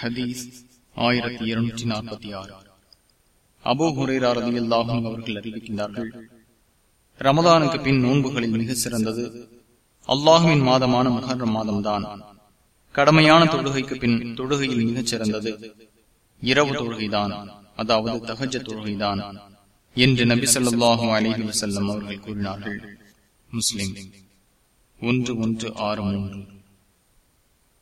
ஹதீஸ் ஆயிரத்தி இருநூற்றி நாற்பத்தி ஆறு. அபோ ஹுரேராரதி அவர்கள் அறிவிக்கின்றார்கள் ரமதானுக்கு பின் நோன்புகளில் மிக சிறந்தது அல்லாஹுவின் மாதமான முகர்ரம் மாதம்தான். கடமையான தொழுகைக்கு பின் தொழுகையில் மிகச் சிறந்தது இரவு தொழுகைதான் அதாவது தகஜ தொழுகைதான் என்று நபி சொல்லாஹு அலிஹி வசல்லம் அவர்கள் கூறினார்கள். முஸ்லிம் ஒன்று ஒன்று ஆறு மூன்று.